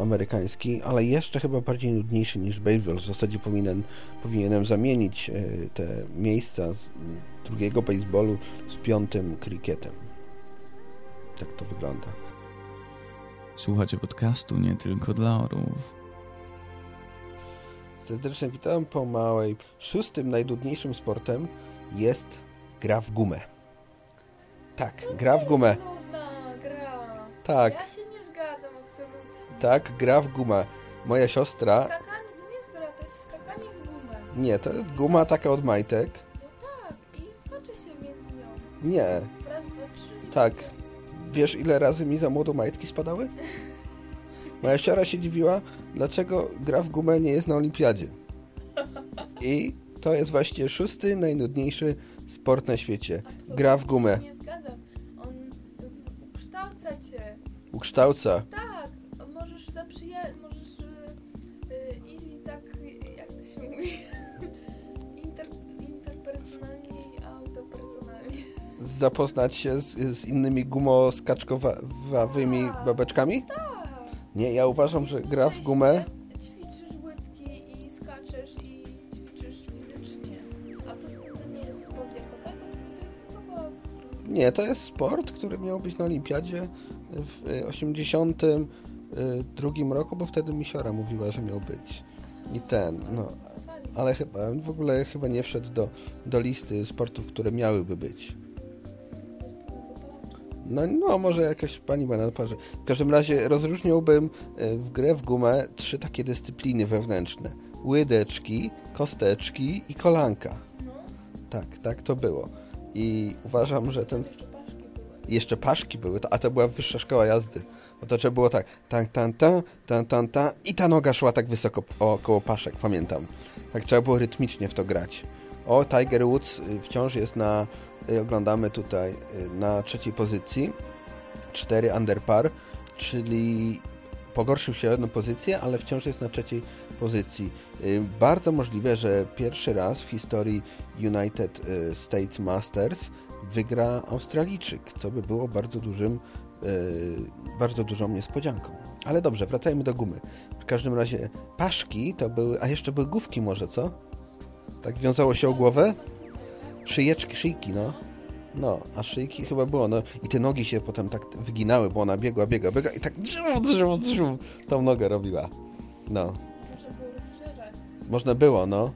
amerykański, ale jeszcze chyba bardziej nudniejszy niż baseball. W zasadzie powinien, powinienem zamienić y, te miejsca z drugiego baseballu z piątym krikietem. Tak to wygląda. Słuchacie podcastu nie tylko dla orłów. Serdecznie witam po małej. Szóstym najdudniejszym sportem jest gra w gumę. Tak, gra w gumę. Gra. Tak. Tak, gra w gumę. Moja siostra... Skakanie to nie jest gra, to jest skakanie w gumę. Nie, to jest guma taka od majtek. No tak, i skoczy się między nią. Nie. Raz, dwa, trzy. Tak. Wiesz, ile razy mi za młodo majtki spadały? Moja siara się dziwiła, dlaczego gra w gumę nie jest na olimpiadzie. I to jest właśnie szósty najnudniejszy sport na świecie. Gra w gumę. Nie zgadzam. On ukształca cię. Ukształca. Tak, Zapoznać się z, z innymi gumoskaczkowawymi babeczkami? Tak. Nie, ja uważam, że gra w gumę... Ćwiczysz łydki i skaczesz i ćwiczysz fizycznie. A poza tym to nie jest sport jako tako, tylko to jest chyba... Nie, to jest sport, który miał być na olimpiadzie w 82 roku, bo wtedy Misiora mówiła, że miał być. I ten, no. Ale chyba, w ogóle chyba nie wszedł do, do listy sportów, które miałyby być. No, no, może jakaś pani ma na parze. W każdym razie rozróżniłbym e, w grę w gumę trzy takie dyscypliny wewnętrzne. Łydeczki, kosteczki i kolanka. Tak, tak to było. I uważam, że ten... Jeszcze paszki były, a to była wyższa szkoła jazdy. Bo to trzeba było tak, tan, tan, tan, tan, tan, tan i ta noga szła tak wysoko około paszek, pamiętam. Tak trzeba było rytmicznie w to grać. O, Tiger Woods y, wciąż jest na, oglądamy tutaj, y, na trzeciej pozycji. 4 under par, czyli pogorszył się o jedną pozycję, ale wciąż jest na trzeciej pozycji. Bardzo możliwe, że pierwszy raz w historii United States Masters wygra Australijczyk, co by było bardzo dużym, bardzo dużą niespodzianką. Ale dobrze, wracajmy do gumy. W każdym razie paszki to były, a jeszcze były główki może, co? Tak wiązało się o głowę? Szyjeczki, szyjki, no. No, a szyjki chyba było, no. I te nogi się potem tak wyginały, bo ona biegła, biega, biega i tak drzu, drzu, drzu, tą nogę robiła. No. Można było, no.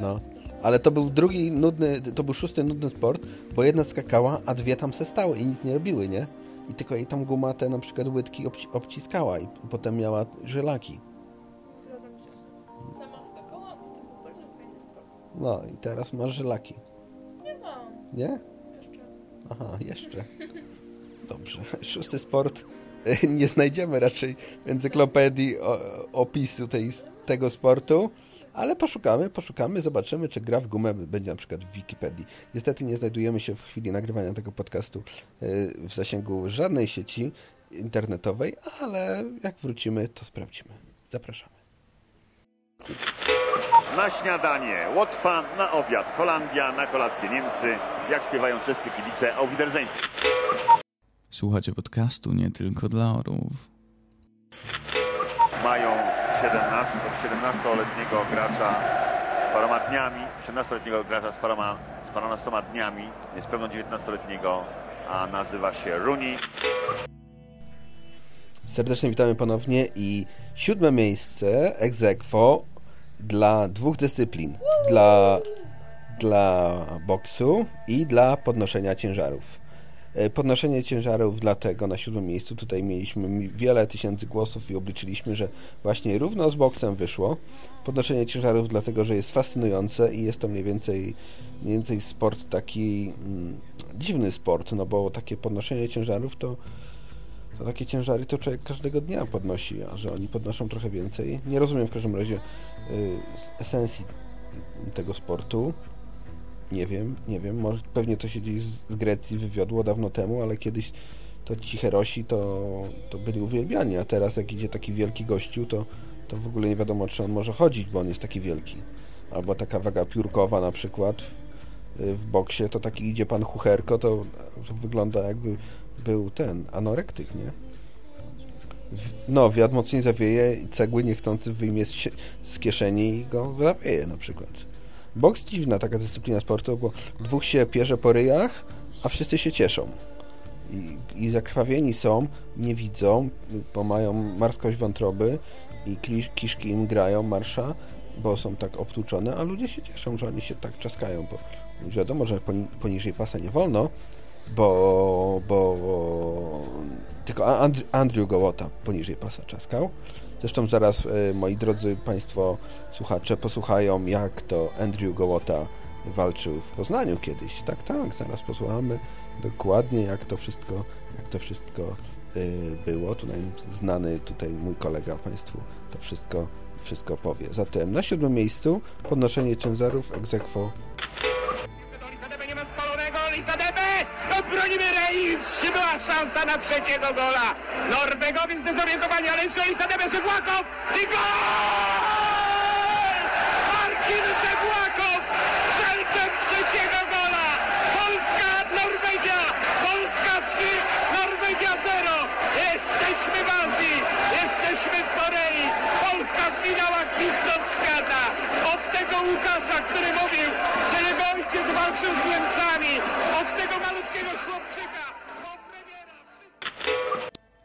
No. Ale to był drugi nudny, to był szósty nudny sport, bo jedna skakała, a dwie tam se stały i nic nie robiły, nie? I tylko jej tam guma te na przykład łydki obci obciskała i potem miała żelaki. No i teraz masz żelaki. Nie mam. Nie? Jeszcze. Aha, jeszcze. Dobrze. Szósty sport nie znajdziemy raczej w encyklopedii opisu tej, tego sportu, ale poszukamy, poszukamy, zobaczymy, czy gra w gumę będzie na przykład w Wikipedii. Niestety nie znajdujemy się w chwili nagrywania tego podcastu w zasięgu żadnej sieci internetowej, ale jak wrócimy, to sprawdzimy. Zapraszamy. Na śniadanie Łotwa, na obiad Holandia, na kolację Niemcy. Jak śpiewają czescy kibice, auf Wiedersehen. Słuchacie podcastu nie tylko dla orłów. Mają 17, 17-letniego gracza z paroma dniami, 17-letniego gracza z paroma, z paroma dniami, jest pełną 19-letniego, a nazywa się Rooney. Serdecznie witamy ponownie i siódme miejsce ex aequo dla dwóch dyscyplin. Dla, dla boksu i dla podnoszenia ciężarów. Podnoszenie ciężarów dlatego na siódmym miejscu tutaj mieliśmy wiele tysięcy głosów i obliczyliśmy, że właśnie równo z boksem wyszło. Podnoszenie ciężarów dlatego, że jest fascynujące i jest to mniej więcej, mniej więcej sport taki mm, dziwny sport, no bo takie podnoszenie ciężarów to to takie ciężary to człowiek każdego dnia podnosi, a że oni podnoszą trochę więcej. Nie rozumiem w każdym razie y, esencji tego sportu. Nie wiem, nie wiem. Może pewnie to się gdzieś z, Grecji wywiodło dawno temu, ale kiedyś to ci herosi to, to byli uwielbiani, a teraz jak idzie taki wielki gościu, to, to w ogóle nie wiadomo, czy on może chodzić, bo on jest taki wielki. Albo taka waga piórkowa na przykład w, w boksie, to taki idzie pan Hucherko, to, to wygląda jakby był ten, anorektyk, nie? no, wiatr mocniej zawieje i cegły niechcący wyjmie z, kieszeni i go zawieje na przykład. Boks dziwna taka dyscyplina sportu, bo dwóch się pierze po ryjach, a wszyscy się cieszą. I, i zakrwawieni są, nie widzą, bo mają marskość wątroby i kiszki im grają marsza, bo są tak obtłuczone, a ludzie się cieszą, że oni się tak czaskają, bo wiadomo, że poniżej pasa nie wolno, bo, bo tylko Andrew Gołota poniżej pasa czaskał. Zresztą zaraz, e, moi drodzy Państwo słuchacze, posłuchają, jak to Andrew Gołota walczył w Poznaniu kiedyś. Tak, tak, zaraz posłuchamy dokładnie, jak to wszystko, jak to wszystko e, było. Tutaj znany tutaj mój kolega Państwu to wszystko, wszystko powie. Zatem na siódmym miejscu podnoszenie ciężarów egzekwo Rei, była szansa na trzeciego gola. Norwegowie zdezorientowani, ale jeszcze i Sadebe Żegłakow i gol! Marcin Żegłakow strzelcem trzeciego gola. Polska, Norwegia, Polska 3, Norwegia 0. Jesteśmy w Azji, jesteśmy w Korei. Polska w finałach mistrzostw świata. Od tego Łukasza, który mówił, że jego ojciec walczył z Niemcami. Od tego malutkiego chłopczyka.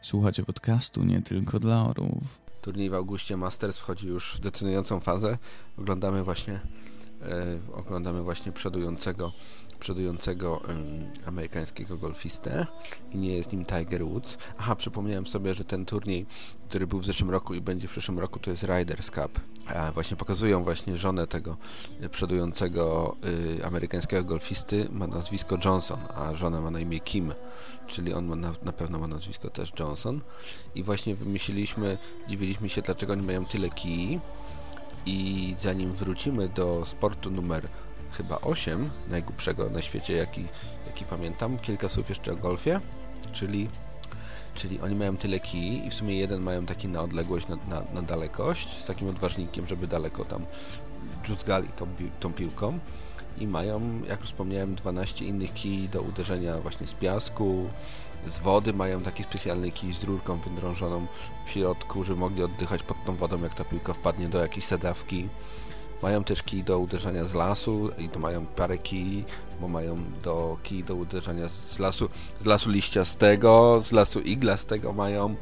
Słuchacie podcastu nie tylko dla orłów. Turniej w Augustie Masters wchodzi już w decydującą fazę. Oglądamy właśnie e, oglądamy właśnie przodującego przodującego amerykańskiego golfistę i nie jest nim Tiger Woods. Aha, przypomniałem sobie, że ten turniej, który był w zeszłym roku i będzie w przyszłym roku, to jest Riders Cup. A właśnie pokazują właśnie żonę tego przodującego y, amerykańskiego golfisty, ma nazwisko Johnson, a żona ma na imię Kim, czyli on ma na, na pewno ma nazwisko też Johnson. I właśnie wymyśliliśmy, dziwiliśmy się, dlaczego oni mają tyle kij. I zanim wrócimy do sportu numer chyba 8, najgłupszego na świecie, jaki, jaki pamiętam. Kilka słów jeszcze o golfie, czyli, czyli oni mają tyle kij i w sumie jeden mają taki na odległość, na, na, na dalekość, z takim odważnikiem, żeby daleko tam dżuzgali tą, tą piłką i mają, jak już wspomniałem, 12 innych kij do uderzenia właśnie z piasku, z wody, mają taki specjalny kij z rurką wydrążoną w środku, żeby mogli oddychać pod tą wodą, jak ta piłka wpadnie do jakiejś sedawki. Mają też kij do uderzania z lasu i to mają parę kij, bo mają do kij do uderzania z lasu, z lasu liściastego, z lasu iglastego mają,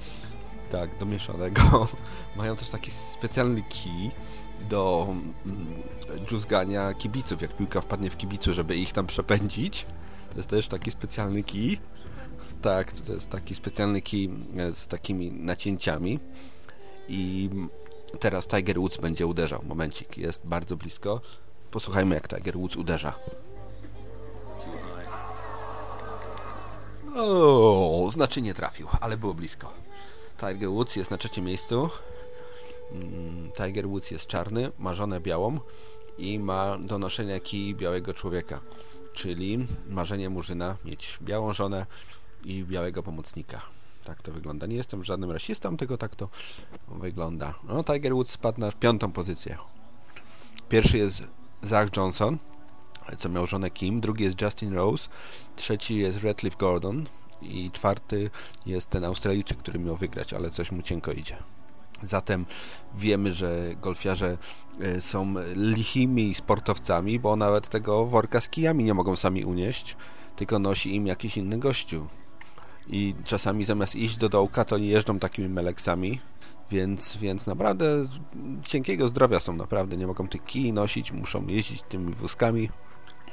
tak, do mieszanego. mają też taki specjalny kij do mm, kibiców, jak piłka wpadnie w kibicu, żeby ich tam przepędzić. To jest też taki specjalny kij. Tak, to jest taki specjalny kij z takimi nacięciami i Teraz Tiger Woods będzie uderzał. Momencik, jest bardzo blisko. Posłuchajmy, jak Tiger Woods uderza. O, znaczy nie trafił, ale było blisko. Tiger Woods jest na trzecim miejscu. Mm, Tiger Woods jest czarny, ma żonę białą i ma do noszenia kij białego człowieka. Czyli marzenie Murzyna mieć białą żonę i białego pomocnika. Tak to wygląda. Nie jestem żadnym rasistą, tylko tak to wygląda. No, Tiger Woods spadł na piątą pozycję. Pierwszy jest Zach Johnson, co miał żonę Kim. Drugi jest Justin Rose. Trzeci jest Redcliffe Gordon. I czwarty jest ten Australijczyk, który miał wygrać, ale coś mu cienko idzie. Zatem wiemy, że golfiarze e, są lichimi sportowcami, bo nawet tego worka z kijami nie mogą sami unieść, tylko nosi im jakiś inny gościu i czasami zamiast iść do dołka, to nie jeżdżą takimi meleksami, więc, więc naprawdę cienkiego zdrowia są naprawdę, nie mogą tych kij nosić, muszą jeździć tymi wózkami.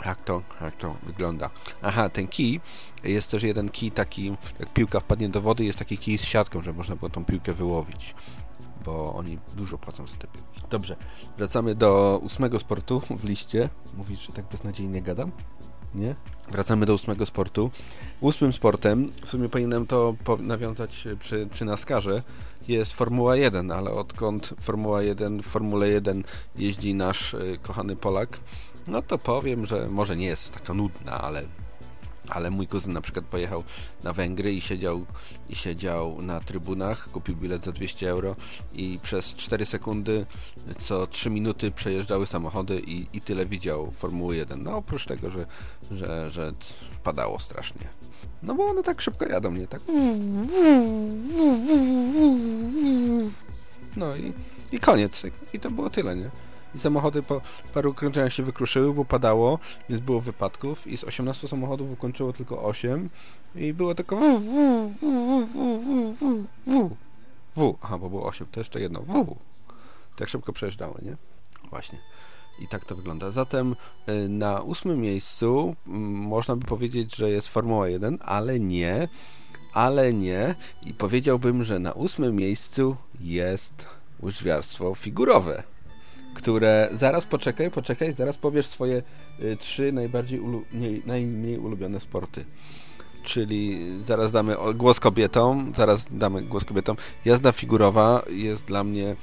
Jak to, jak to wygląda? Aha, ten kij, jest też jeden kij taki, jak piłka wpadnie do wody, jest taki kij z siatką, że można było tą piłkę wyłowić, bo oni dużo płacą za te piłki. Dobrze, wracamy do ósmego sportu w liście. Mówisz, że tak beznadziejnie gadam? Nie? Wracamy do ósmego sportu. Ósmym sportem, w sumie powinienem to nawiązać przy, przy NASCARze, jest Formuła 1, ale odkąd Formuła 1, w Formule 1 jeździ nasz y, kochany Polak, no to powiem, że może nie jest taka nudna, ale ale mój kuzyn na przykład pojechał na Węgry i siedział, i siedział na trybunach, kupił bilet za 200 euro i przez 4 sekundy co 3 minuty przejeżdżały samochody i, i tyle widział Formuły 1. No oprócz tego, że, że, że padało strasznie. No bo one tak szybko jadą, nie tak? No i, i koniec. I to było tyle, nie? I samochody po paru kręczeniach się wykruszyły, bo padało, więc było wypadków i z 18 samochodów ukończyło tylko 8 i było tylko w, w, w, w, w, w, w. Aha, bo było 8, to jeszcze jedno. W. Tak szybko przejeżdżały, nie? Właśnie. I tak to wygląda. Zatem na ósmym miejscu można by powiedzieć, że jest Formuła 1, ale nie. Ale nie. I powiedziałbym, że na ósmym miejscu jest łyżwiarstwo figurowe które zaraz poczekaj, poczekaj, zaraz powiesz swoje y, trzy najbardziej ulu, nie, najmniej ulubione sporty. Czyli zaraz damy głos kobietom, zaraz damy głos kobietom. Jazda figurowa jest dla mnie e,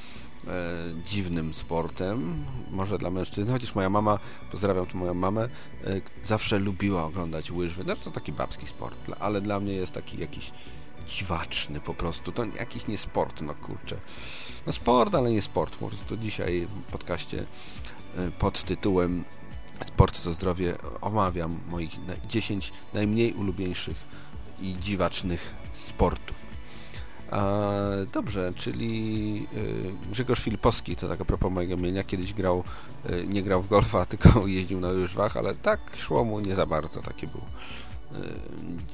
dziwnym sportem, może dla mężczyzn, chociaż moja mama, pozdrawiam tu moją mamę, e, zawsze lubiła oglądać łyżwy. No, to taki babski sport, ale dla mnie jest taki jakiś dziwaczny po prostu. To jakiś nie sport, no kurczę. No sport, ale nie sport. Po prostu dzisiaj w podcaście e, pod tytułem Sport to zdrowie omawiam moich 10 najmniej ulubieńszych i dziwacznych sportów. A, dobrze, czyli y, Grzegorz Filipowski, to tak a propos mojego imienia, kiedyś grał, y, nie grał w golfa, tylko jeździł na łyżwach, ale tak szło mu nie za bardzo, taki był Y,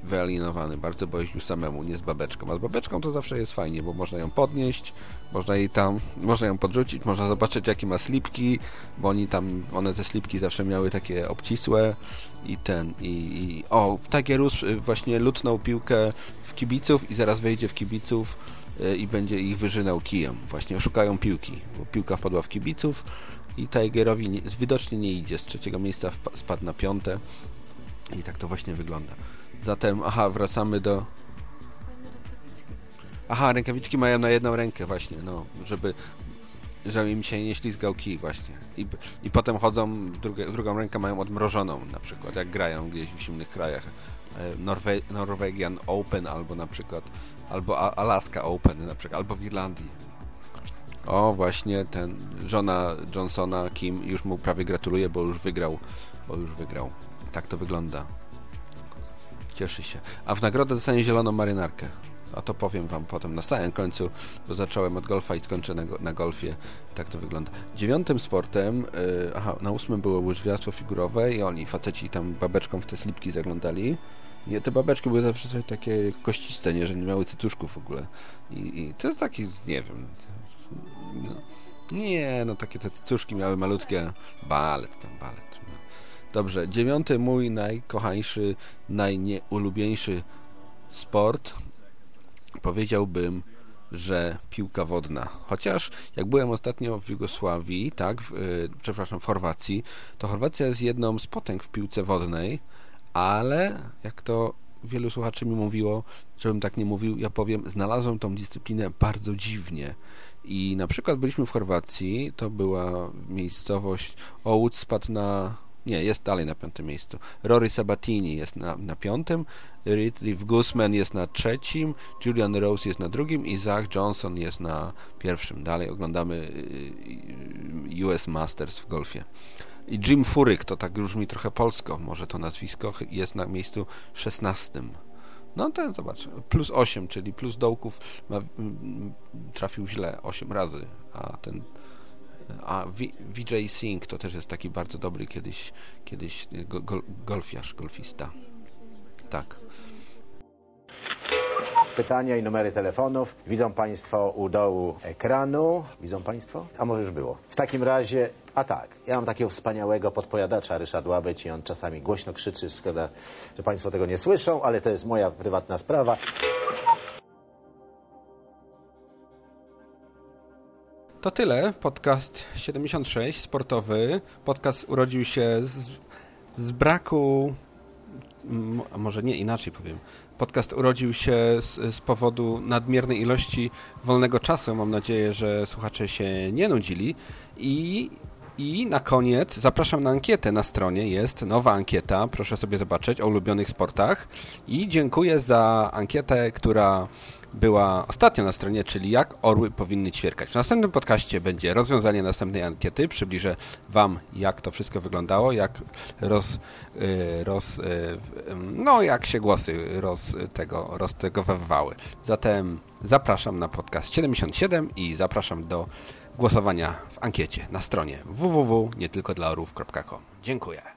wyalienowany, bardzo bo jeździł samemu, nie z babeczką. A z babeczką to zawsze jest fajnie, bo można ją podnieść, można jej tam, można ją podrzucić, można zobaczyć jakie ma slipki, bo oni tam, one te slipki zawsze miały takie obcisłe i ten, i, i o, Tagierus y, właśnie lutnął piłkę w kibiców i zaraz wejdzie w kibiców y, i będzie ich wyżynał kijem. Właśnie szukają piłki, bo piłka wpadła w kibiców i Tigerowi nie, widocznie nie idzie. Z trzeciego miejsca spadł na piąte. I tak to właśnie wygląda. Zatem, aha, wracamy do... Aha, rękawiczki mają na jedną rękę właśnie, no, żeby żeby im się nie ślizgał kij właśnie. I, i potem chodzą, drugie, drugą rękę mają odmrożoną na przykład, jak grają gdzieś w zimnych krajach. E, Norwe Norwegian Open albo na przykład, albo Alaska Open na przykład, albo w Irlandii. O, właśnie ten, żona Johnsona, Kim, już mu prawie gratuluje, bo już wygrał, bo już wygrał. Tak to wygląda. Cieszy się. A w nagrodę dostanie zieloną marynarkę. A to powiem wam potem na samym końcu, bo zacząłem od golfa i skończę na, na golfie. Tak to wygląda. Dziewiątym sportem, yy, aha, na ósmym było łyżwiarstwo figurowe i oni, faceci tam babeczką w te slipki zaglądali. Nie, te babeczki były zawsze takie kościste, nie, że nie miały cytuszków w ogóle. I, i to jest taki, nie wiem... No, nie, no takie te cycuszki miały malutkie balet, ten balet. Dobrze, dziewiąty mój najkochańszy, najnieulubieńszy sport powiedziałbym, że piłka wodna. Chociaż jak byłem ostatnio w Jugosławii, tak, w, yy, przepraszam, w Chorwacji, to Chorwacja jest jedną z potęg w piłce wodnej, ale jak to wielu słuchaczy mi mówiło, żebym tak nie mówił, ja powiem, znalazłem tą dyscyplinę bardzo dziwnie. I na przykład byliśmy w Chorwacji, to była miejscowość, Ołódź spadł na nie, jest dalej na piątym miejscu. Rory Sabatini jest na, na piątym, Ridley Guzman jest na trzecim, Julian Rose jest na drugim i Zach Johnson jest na pierwszym. Dalej oglądamy y, y, US Masters w golfie. I Jim Furyk, to tak brzmi trochę polsko, może to nazwisko, jest na miejscu szesnastym. No to zobacz, plus 8, czyli plus dołków ma, trafił źle 8 razy, a ten a Vijay Singh to też jest taki bardzo dobry kiedyś, kiedyś go, golfiarz, golfista. Tak. Pytania i numery telefonów widzą Państwo u dołu ekranu. Widzą Państwo? A może już było. W takim razie, a tak, ja mam takiego wspaniałego podpowiadacza Ryszard Łabyć i on czasami głośno krzyczy. Szkoda, że Państwo tego nie słyszą, ale to jest moja prywatna sprawa. To tyle. Podcast 76, sportowy. Podcast urodził się z, z braku. A może nie inaczej powiem. Podcast urodził się z, z, powodu nadmiernej ilości wolnego czasu. Mam nadzieję, że słuchacze się nie nudzili. I I na koniec zapraszam na ankietę na stronie. Jest nowa ankieta, proszę sobie zobaczyć, o ulubionych sportach. I dziękuję za ankietę, która była ostatnio na stronie, czyli jak orły powinny ćwierkać. W następnym podcaście będzie rozwiązanie następnej ankiety. Przybliżę Wam, jak to wszystko wyglądało, jak roz, y, roz y, no jak się głosy roz tego, roztegowywały. Zatem zapraszam na podcast 77 i zapraszam do głosowania w ankiecie na stronie www.nietylkodlaorów.com. Dziękuję.